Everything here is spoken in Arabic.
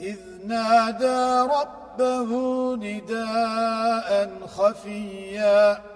إذ نادى ربه نداء خفيا.